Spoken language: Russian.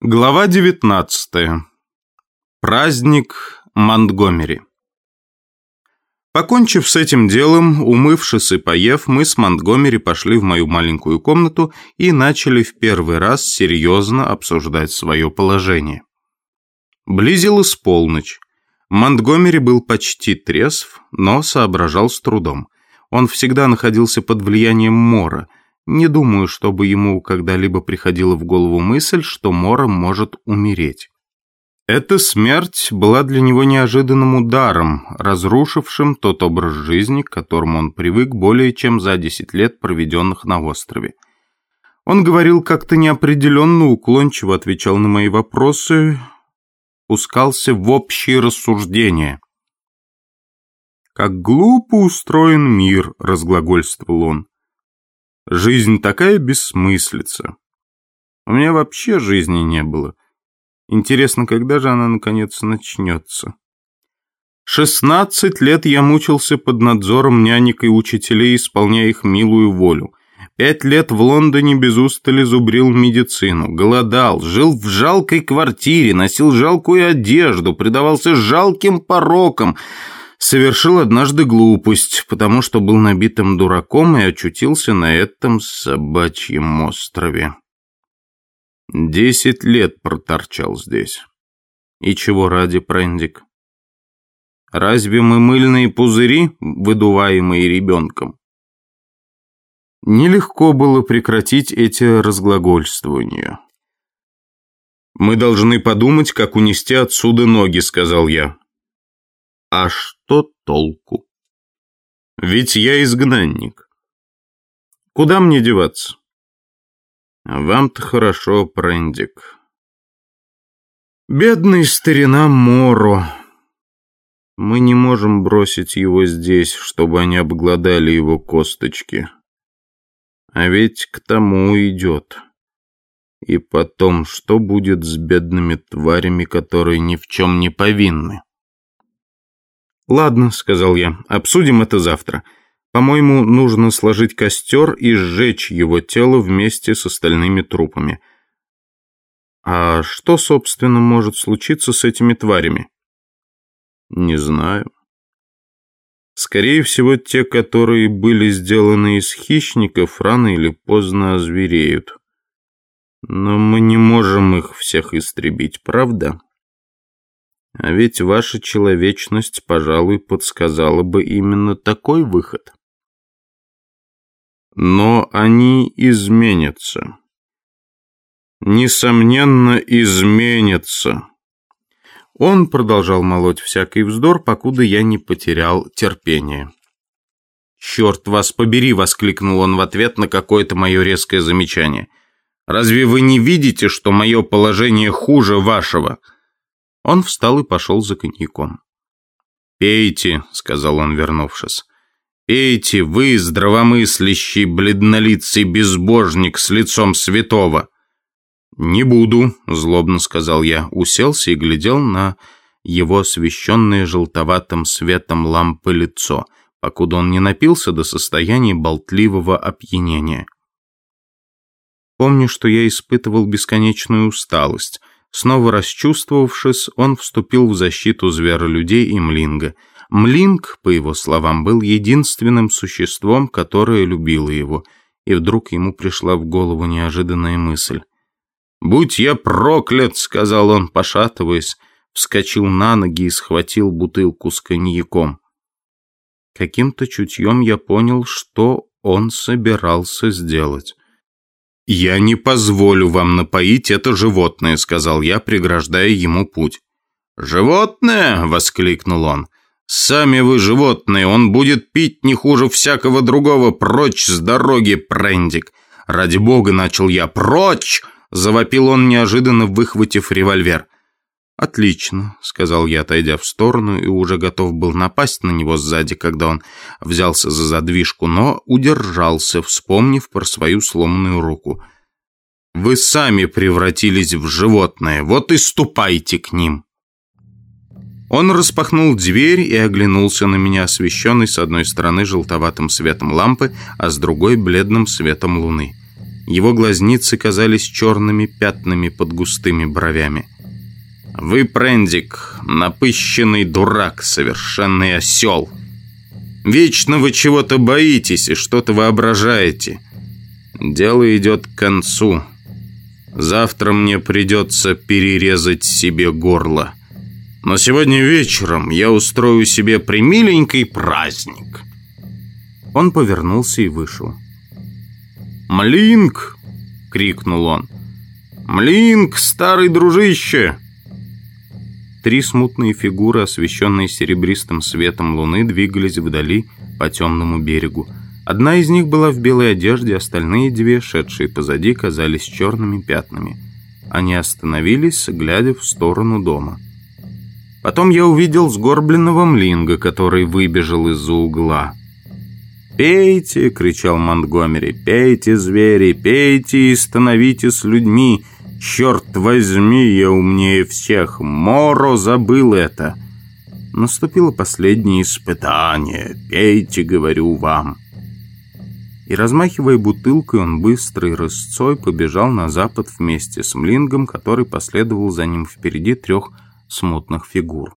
Глава 19. Праздник Монтгомери. Покончив с этим делом, умывшись и поев, мы с Монтгомери пошли в мою маленькую комнату и начали в первый раз серьезно обсуждать свое положение. Близилась полночь. Монтгомери был почти трезв, но соображал с трудом. Он всегда находился под влиянием мора – не думаю, чтобы ему когда-либо приходила в голову мысль, что Мора может умереть. Эта смерть была для него неожиданным ударом, разрушившим тот образ жизни, к которому он привык более чем за 10 лет, проведенных на острове. Он говорил как-то неопределенно, уклончиво отвечал на мои вопросы, пускался в общие рассуждения. «Как глупо устроен мир», — разглагольствовал он. Жизнь такая бессмыслица. У меня вообще жизни не было. Интересно, когда же она наконец начнется? Шестнадцать лет я мучился под надзором нянек и учителей, исполняя их милую волю. Пять лет в Лондоне без устали зубрил медицину, голодал, жил в жалкой квартире, носил жалкую одежду, предавался жалким порокам – совершил однажды глупость, потому что был набитым дураком и очутился на этом собачьем острове. Десять лет проторчал здесь. И чего ради, Прендик? Разве мы мыльные пузыри, выдуваемые ребенком? Нелегко было прекратить эти разглагольствования. «Мы должны подумать, как унести отсюда ноги», — сказал я. А что толку? Ведь я изгнанник. Куда мне деваться? Вам-то хорошо, Прендик. Бедный старина Моро. Мы не можем бросить его здесь, чтобы они обглодали его косточки. А ведь к тому идет. И потом, что будет с бедными тварями, которые ни в чем не повинны? «Ладно», — сказал я, — «обсудим это завтра. По-моему, нужно сложить костер и сжечь его тело вместе с остальными трупами». «А что, собственно, может случиться с этими тварями?» «Не знаю. Скорее всего, те, которые были сделаны из хищников, рано или поздно озвереют. Но мы не можем их всех истребить, правда?» А ведь ваша человечность, пожалуй, подсказала бы именно такой выход. Но они изменятся. Несомненно, изменятся. Он продолжал молоть всякий вздор, покуда я не потерял терпение. «Черт вас побери!» — воскликнул он в ответ на какое-то мое резкое замечание. «Разве вы не видите, что мое положение хуже вашего?» Он встал и пошел за коньяком. «Пейте», — сказал он, вернувшись. «Пейте, вы, здравомыслящий, бледнолицый безбожник с лицом святого». «Не буду», — злобно сказал я, уселся и глядел на его освещенное желтоватым светом лампы лицо, покуда он не напился до состояния болтливого опьянения. Помню, что я испытывал бесконечную усталость — Снова расчувствовавшись, он вступил в защиту зверолюдей и Млинга. Млинг, по его словам, был единственным существом, которое любило его, и вдруг ему пришла в голову неожиданная мысль. «Будь я проклят!» — сказал он, пошатываясь, вскочил на ноги и схватил бутылку с коньяком. Каким-то чутьем я понял, что он собирался сделать. «Я не позволю вам напоить это животное», — сказал я, преграждая ему путь. «Животное?» — воскликнул он. «Сами вы животные, он будет пить не хуже всякого другого. Прочь с дороги, Прендик!» «Ради бога!» — начал я. «Прочь!» — завопил он, неожиданно выхватив револьвер. «Отлично», — сказал я, отойдя в сторону, и уже готов был напасть на него сзади, когда он взялся за задвижку, но удержался, вспомнив про свою сломанную руку. «Вы сами превратились в животное, вот и ступайте к ним». Он распахнул дверь и оглянулся на меня, освещенный с одной стороны желтоватым светом лампы, а с другой бледным светом луны. Его глазницы казались черными пятнами под густыми бровями. «Вы, Прендик, напыщенный дурак, совершенный осел. Вечно вы чего-то боитесь и что-то воображаете. Дело идет к концу. Завтра мне придется перерезать себе горло. Но сегодня вечером я устрою себе примиленький праздник». Он повернулся и вышел. «Млинк!» — крикнул он. «Млинк, старый дружище!» Три смутные фигуры, освещенные серебристым светом луны, двигались вдали по темному берегу. Одна из них была в белой одежде, остальные две, шедшие позади, казались черными пятнами. Они остановились, глядя в сторону дома. Потом я увидел сгорбленного млинга, который выбежал из-за угла. «Пейте!» — кричал Монтгомери. «Пейте, звери! Пейте и становитесь людьми! Черт возьми, я умнее всех! Моро забыл это!» Наступило последнее испытание. «Пейте, говорю вам!» И, размахивая бутылкой, он быстрой рысцой побежал на запад вместе с Млингом, который последовал за ним впереди трех смутных фигур.